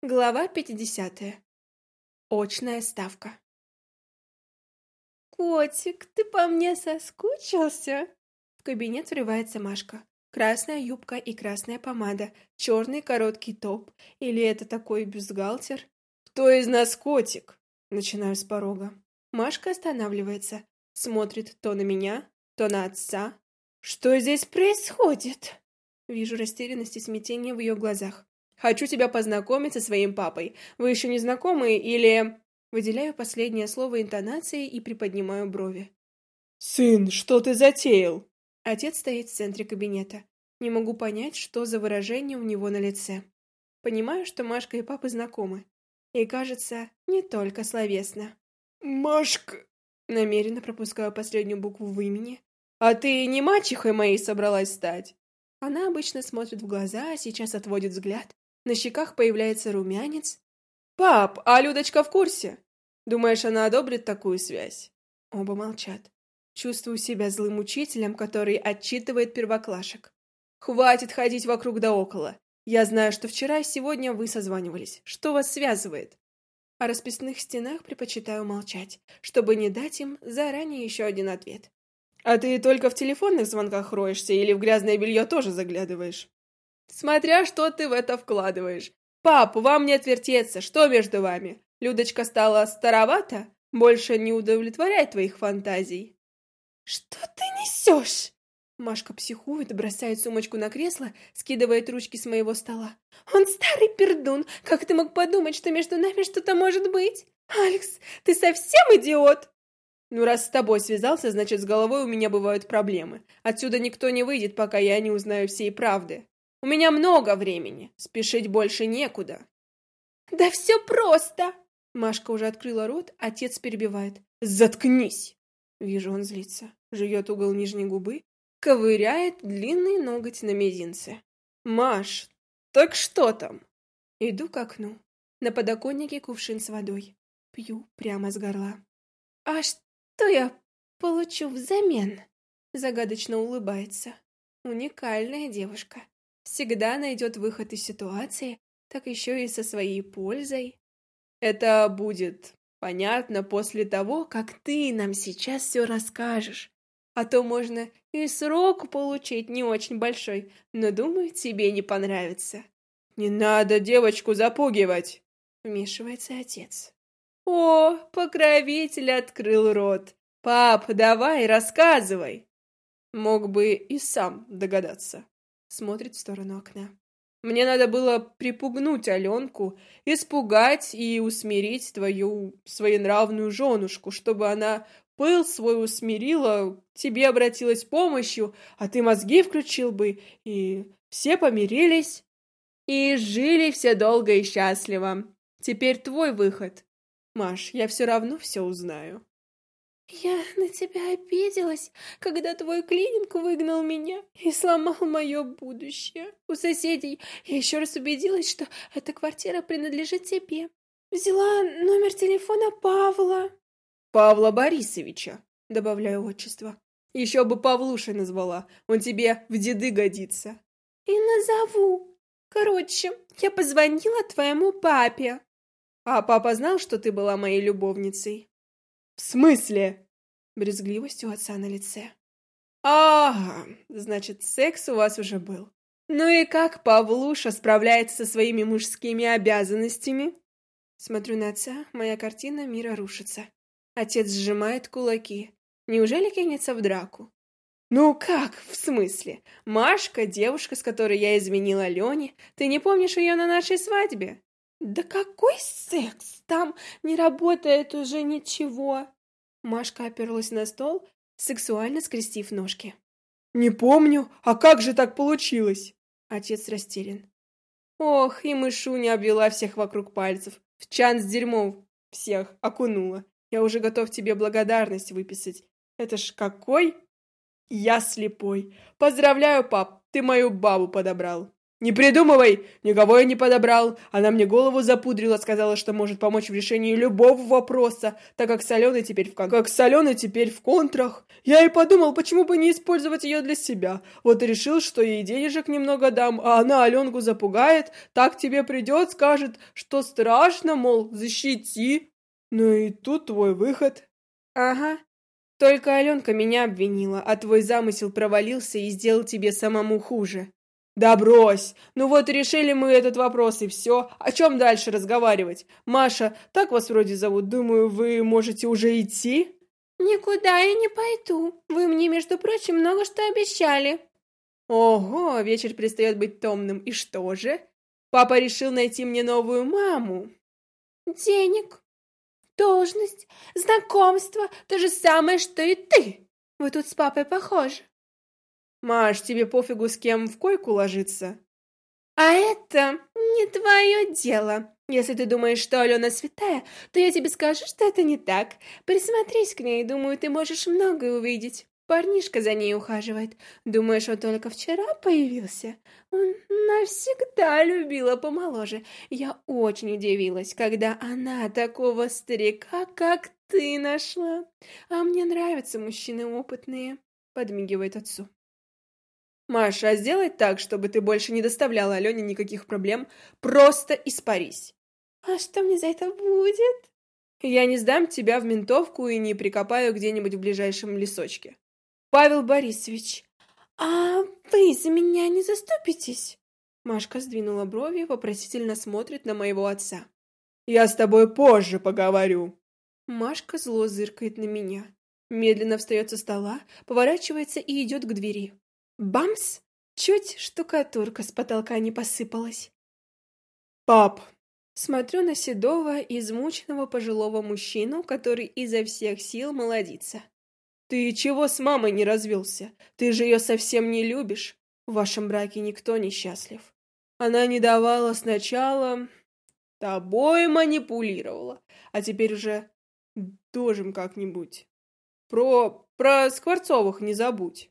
Глава 50. Очная ставка. «Котик, ты по мне соскучился?» В кабинет врывается Машка. Красная юбка и красная помада, черный короткий топ. Или это такой бюстгальтер? «Кто из нас котик?» Начинаю с порога. Машка останавливается, смотрит то на меня, то на отца. «Что здесь происходит?» Вижу растерянность и смятение в ее глазах. Хочу тебя познакомить со своим папой. Вы еще не знакомы или...» Выделяю последнее слово интонацией и приподнимаю брови. «Сын, что ты затеял?» Отец стоит в центре кабинета. Не могу понять, что за выражение у него на лице. Понимаю, что Машка и папа знакомы. И, кажется, не только словесно. «Машка...» Намеренно пропускаю последнюю букву в имени. «А ты не мачехой моей собралась стать?» Она обычно смотрит в глаза, а сейчас отводит взгляд, на щеках появляется румянец. «Пап, а Людочка в курсе? Думаешь, она одобрит такую связь?» Оба молчат. Чувствую себя злым учителем, который отчитывает первоклашек. «Хватит ходить вокруг да около. Я знаю, что вчера и сегодня вы созванивались. Что вас связывает?» О расписных стенах предпочитаю молчать, чтобы не дать им заранее еще один ответ. «А ты только в телефонных звонках роешься или в грязное белье тоже заглядываешь?» Смотря что ты в это вкладываешь. Пап, вам не отвертеться, что между вами? Людочка стала старовата? Больше не удовлетворяет твоих фантазий. Что ты несешь? Машка психует, бросает сумочку на кресло, скидывает ручки с моего стола. «Он старый пердун! Как ты мог подумать, что между нами что-то может быть? Алекс, ты совсем идиот!» «Ну, раз с тобой связался, значит, с головой у меня бывают проблемы. Отсюда никто не выйдет, пока я не узнаю всей правды. У меня много времени, спешить больше некуда. Да все просто! Машка уже открыла рот, отец перебивает. Заткнись! Вижу, он злится. Жует угол нижней губы, ковыряет длинный ноготь на мизинце. Маш, так что там? Иду к окну. На подоконнике кувшин с водой. Пью прямо с горла. А что я получу взамен? Загадочно улыбается. Уникальная девушка всегда найдет выход из ситуации, так еще и со своей пользой. Это будет понятно после того, как ты нам сейчас все расскажешь. А то можно и срок получить не очень большой, но, думаю, тебе не понравится. Не надо девочку запугивать, вмешивается отец. О, покровитель открыл рот. Пап, давай, рассказывай. Мог бы и сам догадаться смотрит в сторону окна. Мне надо было припугнуть Аленку, испугать и усмирить твою своенравную женушку, чтобы она пыл свой усмирила, тебе обратилась помощью, а ты мозги включил бы, и все помирились. И жили все долго и счастливо. Теперь твой выход. Маш, я все равно все узнаю. «Я на тебя обиделась, когда твой клиник выгнал меня и сломал мое будущее. У соседей я еще раз убедилась, что эта квартира принадлежит тебе. Взяла номер телефона Павла». «Павла Борисовича», — добавляю отчество. «Еще бы Павлушей назвала, он тебе в деды годится». «И назову. Короче, я позвонила твоему папе». «А папа знал, что ты была моей любовницей?» «В смысле?» Брезгливость у отца на лице. «Ага, значит, секс у вас уже был. Ну и как Павлуша справляется со своими мужскими обязанностями?» Смотрю на отца, моя картина мира рушится. Отец сжимает кулаки. Неужели кинется в драку? «Ну как, в смысле? Машка, девушка, с которой я изменила Лене, ты не помнишь ее на нашей свадьбе?» «Да какой секс? Там не работает уже ничего!» Машка оперлась на стол, сексуально скрестив ножки. «Не помню. А как же так получилось?» Отец растерян. «Ох, и мышуня обвела всех вокруг пальцев. В чан с дерьмом всех окунула. Я уже готов тебе благодарность выписать. Это ж какой? Я слепой. Поздравляю, пап, ты мою бабу подобрал. «Не придумывай! Никого я не подобрал. Она мне голову запудрила, сказала, что может помочь в решении любого вопроса, так как с Аленой теперь в, кон... как с Аленой теперь в контрах. Я и подумал, почему бы не использовать ее для себя. Вот и решил, что ей денежек немного дам, а она Аленку запугает, так тебе придет, скажет, что страшно, мол, защити. Ну и тут твой выход». «Ага. Только Аленка меня обвинила, а твой замысел провалился и сделал тебе самому хуже». «Да брось! Ну вот решили мы этот вопрос, и все. О чем дальше разговаривать? Маша, так вас вроде зовут. Думаю, вы можете уже идти?» «Никуда я не пойду. Вы мне, между прочим, много что обещали». «Ого, вечер предстоит быть томным. И что же? Папа решил найти мне новую маму». «Денег, должность, знакомство, то же самое, что и ты. Вы тут с папой похожи». Маш, тебе пофигу, с кем в койку ложиться? А это не твое дело. Если ты думаешь, что Алена святая, то я тебе скажу, что это не так. Присмотрись к ней, думаю, ты можешь многое увидеть. Парнишка за ней ухаживает. Думаешь, он только вчера появился? Он навсегда любила помоложе. Я очень удивилась, когда она такого старика, как ты, нашла. А мне нравятся мужчины опытные. Подмигивает отцу. Маша, а сделай так, чтобы ты больше не доставляла Алене никаких проблем. Просто испарись. А что мне за это будет? Я не сдам тебя в ментовку и не прикопаю где-нибудь в ближайшем лесочке. Павел Борисович, а вы за меня не заступитесь? Машка сдвинула брови, вопросительно смотрит на моего отца. Я с тобой позже поговорю. Машка зло зыркает на меня. Медленно встает со стола, поворачивается и идет к двери. Бамс! Чуть штукатурка с потолка не посыпалась. «Пап!» Смотрю на седого, измученного пожилого мужчину, который изо всех сил молодится. «Ты чего с мамой не развелся? Ты же ее совсем не любишь. В вашем браке никто не счастлив. Она не давала сначала... Тобой манипулировала, а теперь уже дожим как-нибудь. Про... про Скворцовых не забудь».